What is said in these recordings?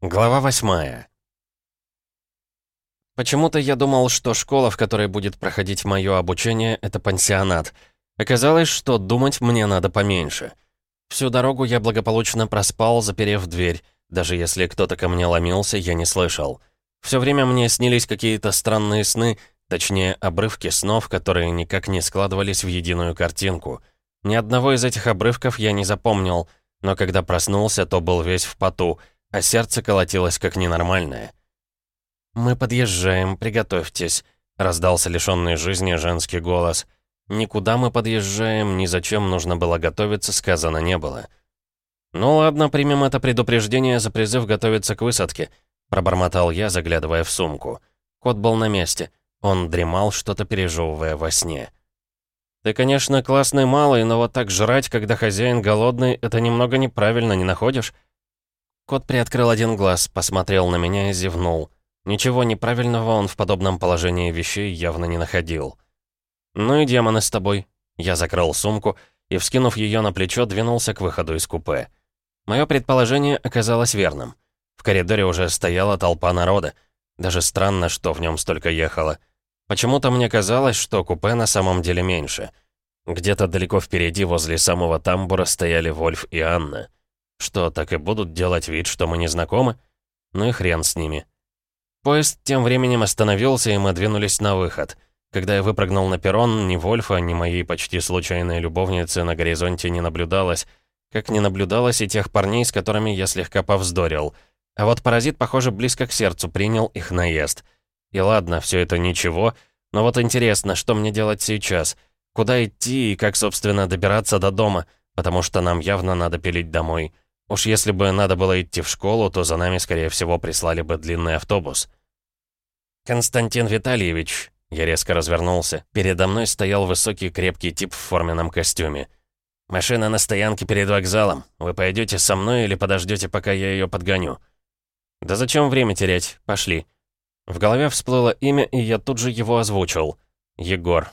Глава восьмая. Почему-то я думал, что школа, в которой будет проходить мое обучение, это пансионат. Оказалось, что думать мне надо поменьше. Всю дорогу я благополучно проспал, заперев дверь. Даже если кто-то ко мне ломился, я не слышал. Все время мне снились какие-то странные сны, точнее, обрывки снов, которые никак не складывались в единую картинку. Ни одного из этих обрывков я не запомнил, но когда проснулся, то был весь в поту — а сердце колотилось как ненормальное. «Мы подъезжаем, приготовьтесь», — раздался лишённый жизни женский голос. «Никуда мы подъезжаем, ни зачем нужно было готовиться, сказано не было». «Ну ладно, примем это предупреждение за призыв готовиться к высадке», — пробормотал я, заглядывая в сумку. Кот был на месте. Он дремал, что-то пережевывая во сне. «Ты, конечно, классный малый, но вот так жрать, когда хозяин голодный, это немного неправильно, не находишь?» Кот приоткрыл один глаз, посмотрел на меня и зевнул. Ничего неправильного он в подобном положении вещей явно не находил. «Ну и демоны с тобой». Я закрыл сумку и, вскинув ее на плечо, двинулся к выходу из купе. Мое предположение оказалось верным. В коридоре уже стояла толпа народа. Даже странно, что в нем столько ехало. Почему-то мне казалось, что купе на самом деле меньше. Где-то далеко впереди, возле самого тамбура, стояли Вольф и Анна. Что, так и будут делать вид, что мы не знакомы? Ну и хрен с ними. Поезд тем временем остановился, и мы двинулись на выход. Когда я выпрыгнул на перрон, ни Вольфа, ни моей почти случайной любовницы на горизонте не наблюдалось, как не наблюдалось и тех парней, с которыми я слегка повздорил. А вот паразит, похоже, близко к сердцу принял их наезд. И ладно, все это ничего, но вот интересно, что мне делать сейчас? Куда идти и как, собственно, добираться до дома? Потому что нам явно надо пилить домой. Уж если бы надо было идти в школу, то за нами, скорее всего, прислали бы длинный автобус. «Константин Витальевич», — я резко развернулся, передо мной стоял высокий крепкий тип в форменном костюме. «Машина на стоянке перед вокзалом. Вы пойдете со мной или подождете, пока я ее подгоню?» «Да зачем время терять? Пошли». В голове всплыло имя, и я тут же его озвучил. «Егор».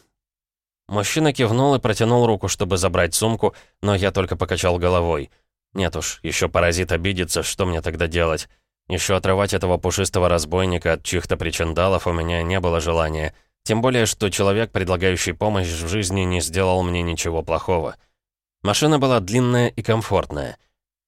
Мужчина кивнул и протянул руку, чтобы забрать сумку, но я только покачал головой. Нет уж, еще паразит обидится, что мне тогда делать? Еще отрывать этого пушистого разбойника от чьих-то причиндалов у меня не было желания. Тем более, что человек, предлагающий помощь в жизни, не сделал мне ничего плохого. Машина была длинная и комфортная.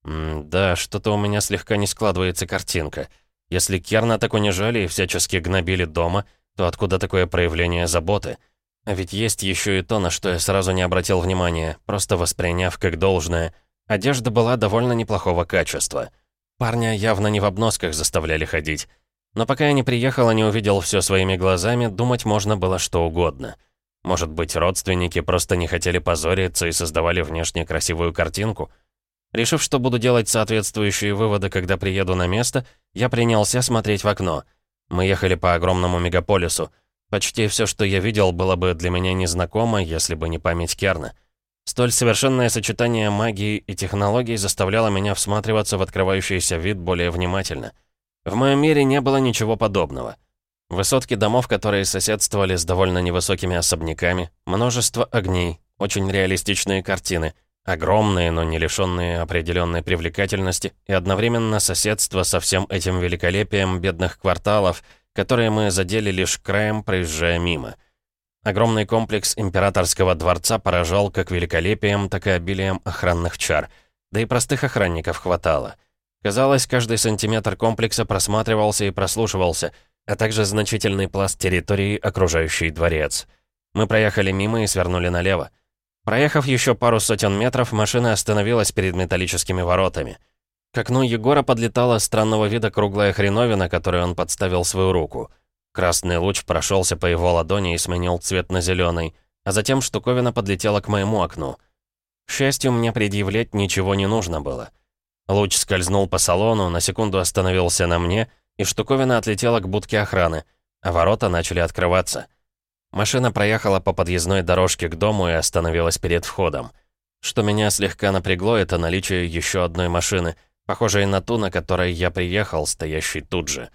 М да, что-то у меня слегка не складывается картинка. Если Керна так унижали и всячески гнобили дома, то откуда такое проявление заботы? А ведь есть еще и то, на что я сразу не обратил внимания, просто восприняв как должное — Одежда была довольно неплохого качества. Парня явно не в обносках заставляли ходить. Но пока я не приехал и не увидел все своими глазами, думать можно было что угодно. Может быть, родственники просто не хотели позориться и создавали внешне красивую картинку? Решив, что буду делать соответствующие выводы, когда приеду на место, я принялся смотреть в окно. Мы ехали по огромному мегаполису. Почти все, что я видел, было бы для меня незнакомо, если бы не память Керна. Столь совершенное сочетание магии и технологий заставляло меня всматриваться в открывающийся вид более внимательно. В моем мире не было ничего подобного. Высотки домов, которые соседствовали с довольно невысокими особняками, множество огней, очень реалистичные картины, огромные, но не лишенные определенной привлекательности, и одновременно соседство со всем этим великолепием бедных кварталов, которые мы задели лишь краем, проезжая мимо — Огромный комплекс императорского дворца поражал как великолепием, так и обилием охранных чар. Да и простых охранников хватало. Казалось, каждый сантиметр комплекса просматривался и прослушивался, а также значительный пласт территории, окружающий дворец. Мы проехали мимо и свернули налево. Проехав еще пару сотен метров, машина остановилась перед металлическими воротами. К окну Егора подлетала странного вида круглая хреновина, которой он подставил свою руку — Красный луч прошелся по его ладони и сменил цвет на зеленый, а затем штуковина подлетела к моему окну. К счастью, мне предъявлять ничего не нужно было. Луч скользнул по салону, на секунду остановился на мне, и штуковина отлетела к будке охраны, а ворота начали открываться. Машина проехала по подъездной дорожке к дому и остановилась перед входом. Что меня слегка напрягло, это наличие еще одной машины, похожей на ту, на которой я приехал, стоящей тут же.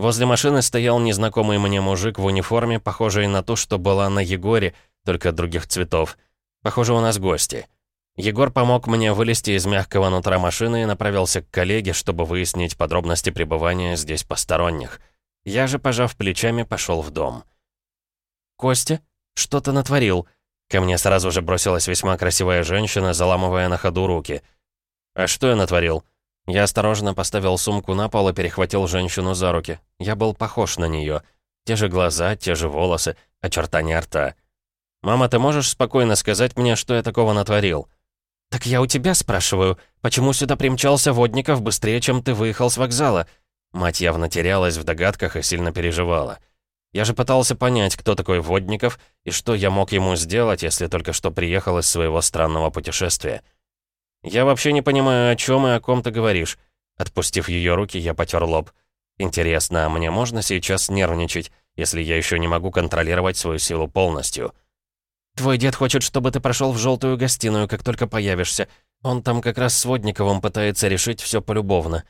Возле машины стоял незнакомый мне мужик в униформе, похожей на ту, что была на Егоре, только других цветов. Похоже, у нас гости. Егор помог мне вылезти из мягкого нутра машины и направился к коллеге, чтобы выяснить подробности пребывания здесь посторонних. Я же, пожав плечами, пошел в дом. «Костя, что ты натворил?» Ко мне сразу же бросилась весьма красивая женщина, заламывая на ходу руки. «А что я натворил?» Я осторожно поставил сумку на пол и перехватил женщину за руки. Я был похож на нее. Те же глаза, те же волосы, очертания рта. «Мама, ты можешь спокойно сказать мне, что я такого натворил?» «Так я у тебя спрашиваю, почему сюда примчался Водников быстрее, чем ты выехал с вокзала?» Мать явно терялась в догадках и сильно переживала. Я же пытался понять, кто такой Водников и что я мог ему сделать, если только что приехал из своего странного путешествия. «Я вообще не понимаю, о чем и о ком ты говоришь». Отпустив ее руки, я потер лоб. «Интересно, а мне можно сейчас нервничать, если я еще не могу контролировать свою силу полностью?» «Твой дед хочет, чтобы ты прошел в желтую гостиную, как только появишься. Он там как раз с Водниковым пытается решить все полюбовно».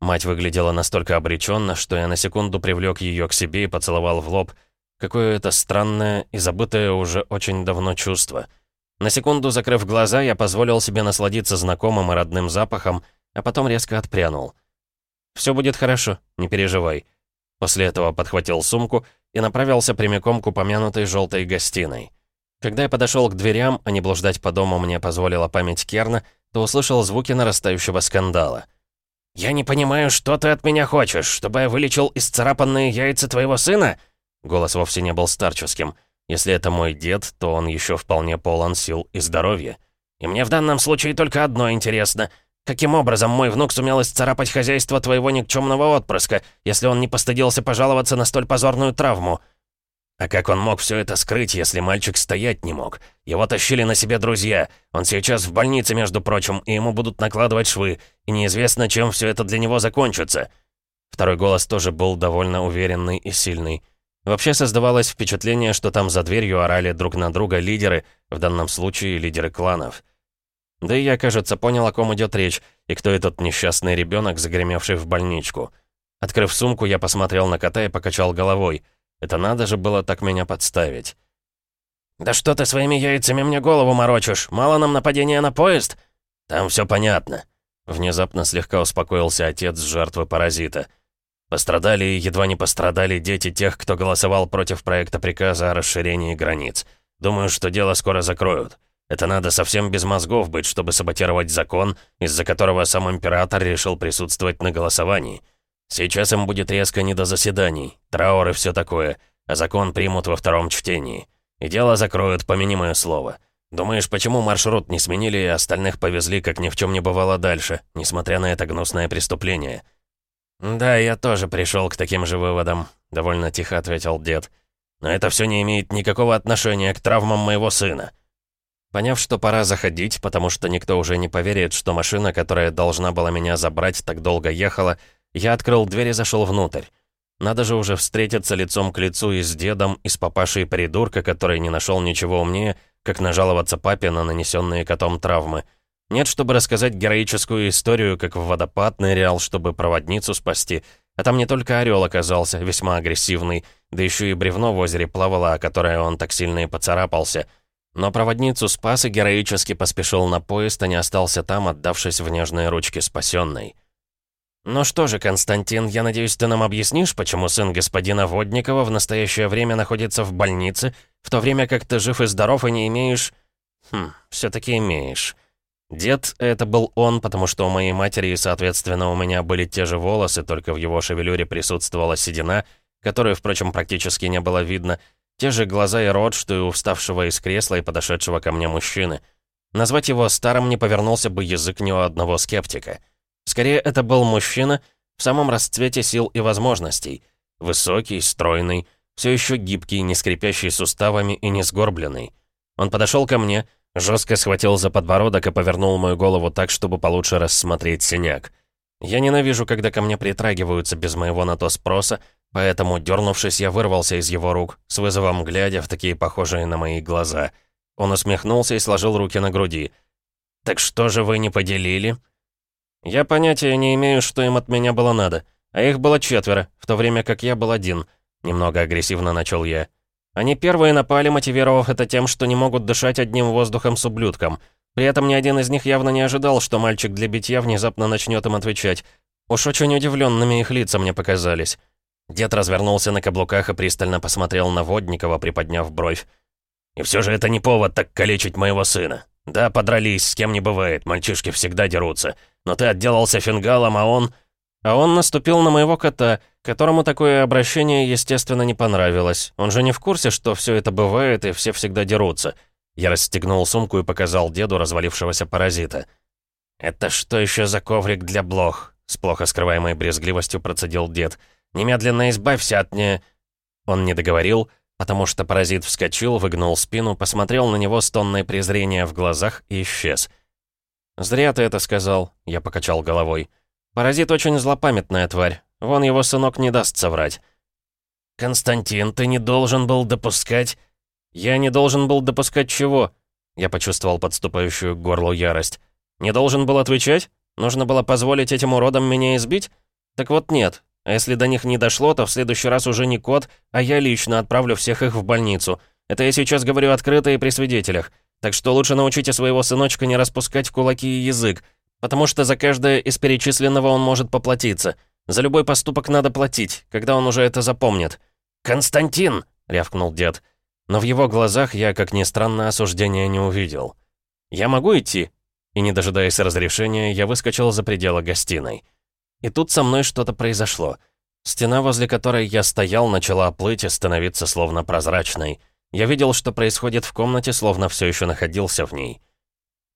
Мать выглядела настолько обреченно, что я на секунду привлек ее к себе и поцеловал в лоб. Какое это странное и забытое уже очень давно чувство — на секунду, закрыв глаза, я позволил себе насладиться знакомым и родным запахом, а потом резко отпрянул. «Все будет хорошо, не переживай». После этого подхватил сумку и направился прямиком к упомянутой желтой гостиной. Когда я подошел к дверям, а не блуждать по дому мне позволила память Керна, то услышал звуки нарастающего скандала. «Я не понимаю, что ты от меня хочешь, чтобы я вылечил исцарапанные яйца твоего сына?» Голос вовсе не был старческим. Если это мой дед, то он еще вполне полон сил и здоровья. И мне в данном случае только одно интересно. Каким образом мой внук сумел исцарапать хозяйство твоего никчемного отпрыска, если он не постыдился пожаловаться на столь позорную травму? А как он мог все это скрыть, если мальчик стоять не мог? Его тащили на себе друзья. Он сейчас в больнице, между прочим, и ему будут накладывать швы. И неизвестно, чем все это для него закончится. Второй голос тоже был довольно уверенный и сильный. Вообще создавалось впечатление, что там за дверью орали друг на друга лидеры, в данном случае лидеры кланов. Да и я, кажется, понял, о ком идет речь, и кто этот несчастный ребенок, загремевший в больничку. Открыв сумку, я посмотрел на кота и покачал головой. Это надо же было так меня подставить. «Да что ты своими яйцами мне голову морочишь? Мало нам нападения на поезд?» «Там все понятно». Внезапно слегка успокоился отец жертвы паразита. Пострадали и едва не пострадали дети тех, кто голосовал против проекта приказа о расширении границ. Думаю, что дело скоро закроют. Это надо совсем без мозгов быть, чтобы саботировать закон, из-за которого сам император решил присутствовать на голосовании. Сейчас им будет резко не до заседаний, траур и все такое, а закон примут во втором чтении. И дело закроют, помяни мое слово. Думаешь, почему маршрут не сменили и остальных повезли, как ни в чем не бывало дальше, несмотря на это гнусное преступление? «Да, я тоже пришел к таким же выводам», — довольно тихо ответил дед. «Но это все не имеет никакого отношения к травмам моего сына». Поняв, что пора заходить, потому что никто уже не поверит, что машина, которая должна была меня забрать, так долго ехала, я открыл дверь и зашел внутрь. Надо же уже встретиться лицом к лицу и с дедом, и с папашей придурка, который не нашел ничего умнее, как нажаловаться папе на нанесенные котом травмы. Нет, чтобы рассказать героическую историю, как в водопад нырял, чтобы проводницу спасти. А там не только орел оказался, весьма агрессивный, да еще и бревно в озере плавало, о которое он так сильно и поцарапался. Но проводницу спас и героически поспешил на поезд, а не остался там, отдавшись в нежные ручки спасенной. «Ну что же, Константин, я надеюсь, ты нам объяснишь, почему сын господина Водникова в настоящее время находится в больнице, в то время как ты жив и здоров и не имеешь...» «Хм, все-таки имеешь». Дед — это был он, потому что у моей матери и, соответственно, у меня были те же волосы, только в его шевелюре присутствовала седина, которую, впрочем, практически не было видно, те же глаза и рот, что и у вставшего из кресла и подошедшего ко мне мужчины. Назвать его старым не повернулся бы язык ни у одного скептика. Скорее, это был мужчина в самом расцвете сил и возможностей. Высокий, стройный, все еще гибкий, не скрипящий суставами и не сгорбленный. Он подошел ко мне — Жестко схватил за подбородок и повернул мою голову так, чтобы получше рассмотреть синяк. Я ненавижу, когда ко мне притрагиваются без моего на то спроса, поэтому, дернувшись, я вырвался из его рук, с вызовом глядя в такие похожие на мои глаза. Он усмехнулся и сложил руки на груди. «Так что же вы не поделили?» «Я понятия не имею, что им от меня было надо. А их было четверо, в то время как я был один». Немного агрессивно начал я. Они первые напали, мотивировав это тем, что не могут дышать одним воздухом с ублюдком. При этом ни один из них явно не ожидал, что мальчик для битья внезапно начнет им отвечать. Уж очень удивленными их лица мне показались. Дед развернулся на каблуках и пристально посмотрел на Водникова, приподняв бровь. «И все же это не повод так калечить моего сына. Да, подрались, с кем не бывает, мальчишки всегда дерутся. Но ты отделался фингалом, а он...» А он наступил на моего кота, которому такое обращение, естественно, не понравилось. Он же не в курсе, что все это бывает и все всегда дерутся. Я расстегнул сумку и показал деду развалившегося паразита. «Это что еще за коврик для блох?» С плохо скрываемой брезгливостью процедил дед. «Немедленно избавься от не...» Он не договорил, потому что паразит вскочил, выгнул спину, посмотрел на него с тонной презрения в глазах и исчез. «Зря ты это сказал», — я покачал головой. «Паразит очень злопамятная тварь. Вон его сынок не даст соврать». «Константин, ты не должен был допускать...» «Я не должен был допускать чего?» Я почувствовал подступающую к горлу ярость. «Не должен был отвечать? Нужно было позволить этим уродам меня избить? Так вот нет. А если до них не дошло, то в следующий раз уже не кот, а я лично отправлю всех их в больницу. Это я сейчас говорю открыто и при свидетелях. Так что лучше научите своего сыночка не распускать кулаки и язык, потому что за каждое из перечисленного он может поплатиться. За любой поступок надо платить, когда он уже это запомнит. «Константин!» — рявкнул дед. Но в его глазах я, как ни странно, осуждения не увидел. «Я могу идти?» И, не дожидаясь разрешения, я выскочил за пределы гостиной. И тут со мной что-то произошло. Стена, возле которой я стоял, начала плыть и становиться словно прозрачной. Я видел, что происходит в комнате, словно все еще находился в ней.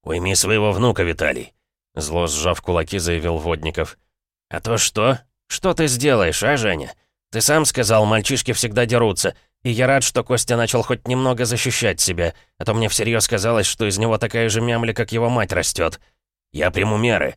«Уйми своего внука, Виталий!» Зло сжав кулаки, заявил Водников. «А то что? Что ты сделаешь, а, Женя? Ты сам сказал, мальчишки всегда дерутся. И я рад, что Костя начал хоть немного защищать себя, а то мне всерьез казалось, что из него такая же мямля, как его мать растет. Я приму меры.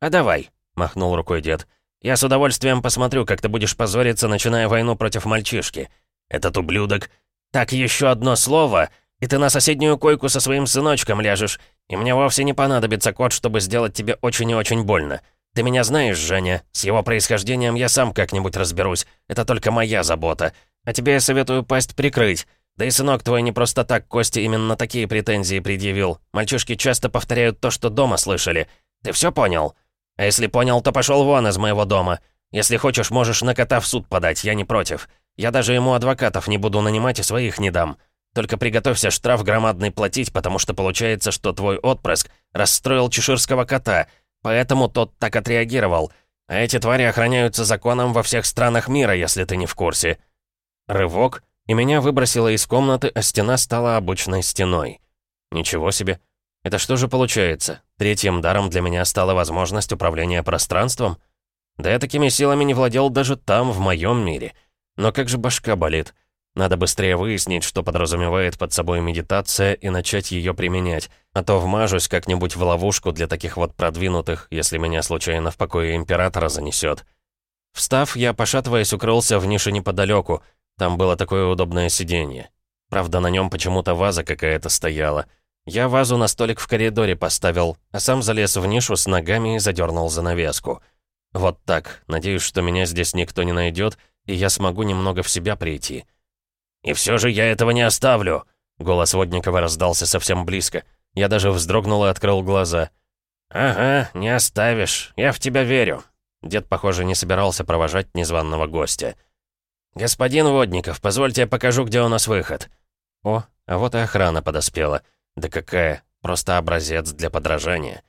А давай, — махнул рукой дед. «Я с удовольствием посмотрю, как ты будешь позориться, начиная войну против мальчишки. Этот ублюдок... Так, еще одно слово, и ты на соседнюю койку со своим сыночком ляжешь, и мне вовсе не понадобится кот, чтобы сделать тебе очень и очень больно. Ты меня знаешь, Женя, с его происхождением я сам как-нибудь разберусь, это только моя забота. А тебе я советую пасть прикрыть. Да и сынок твой не просто так Косте именно такие претензии предъявил. Мальчишки часто повторяют то, что дома слышали. Ты все понял?» А если понял, то пошел вон из моего дома. Если хочешь, можешь на кота в суд подать, я не против. Я даже ему адвокатов не буду нанимать и своих не дам. Только приготовься штраф громадный платить, потому что получается, что твой отпрыск расстроил чеширского кота, поэтому тот так отреагировал. А эти твари охраняются законом во всех странах мира, если ты не в курсе. Рывок, и меня выбросило из комнаты, а стена стала обычной стеной. Ничего себе. Это что же получается? Третьим даром для меня стала возможность управления пространством? Да я такими силами не владел даже там, в моем мире. Но как же башка болит. Надо быстрее выяснить, что подразумевает под собой медитация, и начать ее применять. А то вмажусь как-нибудь в ловушку для таких вот продвинутых, если меня случайно в покое Императора занесет. Встав, я, пошатываясь, укрылся в нише неподалеку. Там было такое удобное сиденье. Правда, на нем почему-то ваза какая-то стояла — я вазу на столик в коридоре поставил, а сам залез в нишу с ногами и задернул занавеску. Вот так. Надеюсь, что меня здесь никто не найдет, и я смогу немного в себя прийти. «И все же я этого не оставлю!» Голос Водникова раздался совсем близко. Я даже вздрогнул и открыл глаза. «Ага, не оставишь. Я в тебя верю». Дед, похоже, не собирался провожать незваного гостя. «Господин Водников, позвольте я покажу, где у нас выход». О, а вот и охрана подоспела. Да какая, просто образец для подражания.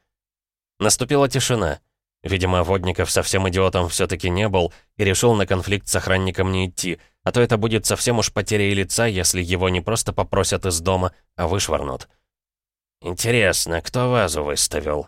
Наступила тишина. Видимо, Водников совсем идиотом все таки не был и решил на конфликт с охранником не идти, а то это будет совсем уж потерей лица, если его не просто попросят из дома, а вышвырнут. «Интересно, кто вазу выставил?»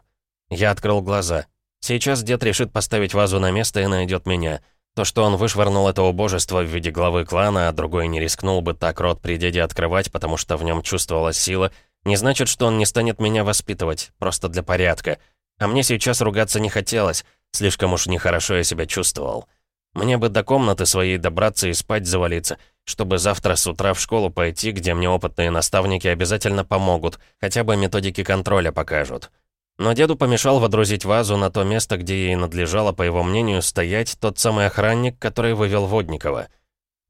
Я открыл глаза. Сейчас дед решит поставить вазу на место и найдет меня. То, что он вышвырнул это убожество в виде главы клана, а другой не рискнул бы так рот при деде открывать, потому что в нем чувствовалась сила, не значит, что он не станет меня воспитывать, просто для порядка. А мне сейчас ругаться не хотелось, слишком уж нехорошо я себя чувствовал. Мне бы до комнаты своей добраться и спать завалиться, чтобы завтра с утра в школу пойти, где мне опытные наставники обязательно помогут, хотя бы методики контроля покажут. Но деду помешал водрузить вазу на то место, где ей надлежало, по его мнению, стоять тот самый охранник, который вывел Водникова.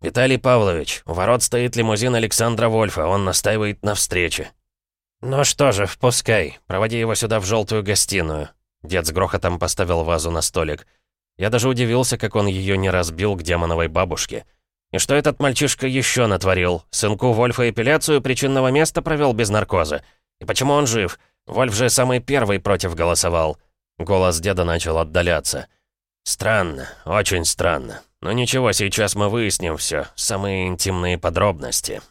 «Виталий Павлович, у ворот стоит лимузин Александра Вольфа, он настаивает на встрече», «Ну что же, впускай. Проводи его сюда в желтую гостиную». Дед с грохотом поставил вазу на столик. Я даже удивился, как он ее не разбил к демоновой бабушке. И что этот мальчишка еще натворил? Сынку Вольфа эпиляцию причинного места провел без наркоза. И почему он жив? Вольф же самый первый против голосовал. Голос деда начал отдаляться. Странно, очень странно. Но ничего, сейчас мы выясним все, самые интимные подробности.